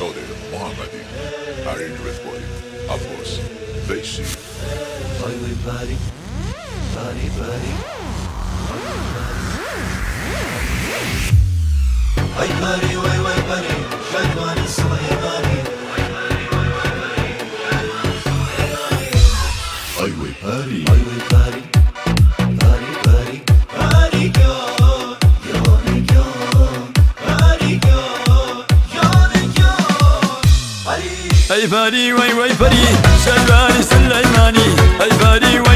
soldier Muhammadi are in Redbody. Of course, they see. Play with body, body, body. Wait, buddy, wait, wait, buddy. Red one is so hey, buddy. Highway party, highway party, party, party, party, go. اي فاري وي وي فري شجواني سليماني اي فاري وي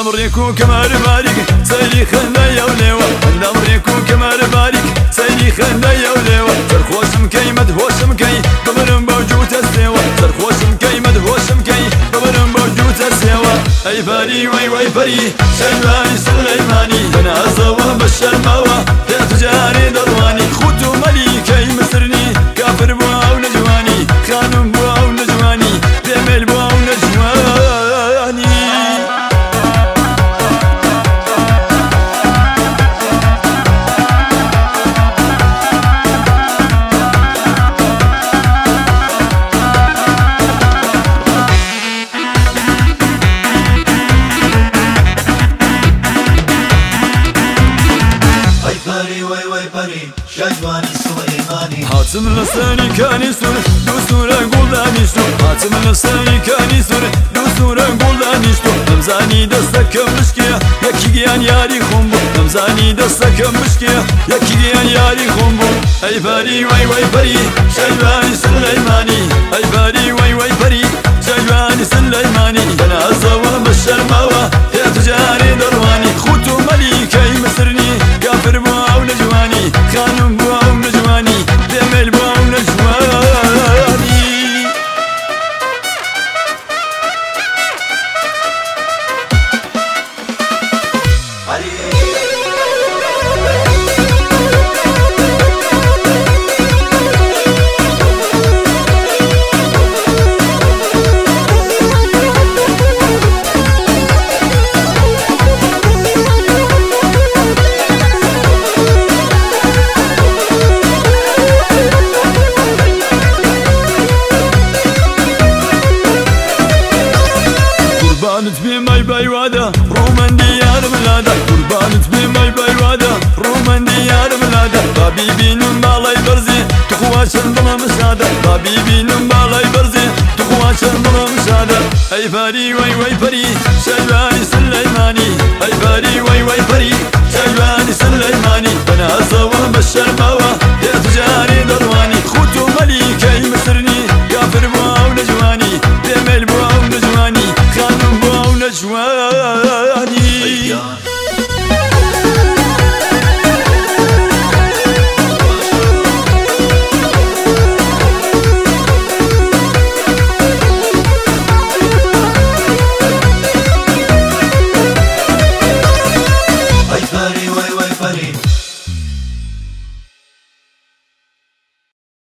امريكو كمال بارك سيري خلنا يا وليوا عند امريكو كمال بارك سيري خلنا يا وليوا سرخوش مكي مدهوش مكي قبل موجود السوا سرخوش مكي مدهوش مكي قبل موجود السوا اي فاري وي وي فري سلماني سليماني. أنا الزوا بشر موا يا تجاري. Vay vay bari Şadvani sıvayı mani حاتم لساني كان يسر دوسورة قولان يشتو حاتم لساني كان يسر دوسورة قولان يشتو نمزاني دستك مشكية يكي جيان ياري خنبو نمزاني دستك مشكية يكي جيان ياري خنبو اي باري واي واي باري شجواني سليماني اي باري واي واي باري شجواني سليماني أنا الزوا قربانت بماي بايوادا رومان ديار بلادا قربانت بماي بايوادا رومان ديار بلادا بابي بينم بالاي برزي تخواشن بلا بابي بينم بالاي برزي تخواشن بلا مسادا اي فاري واي واي فري شجواني 啊啊你。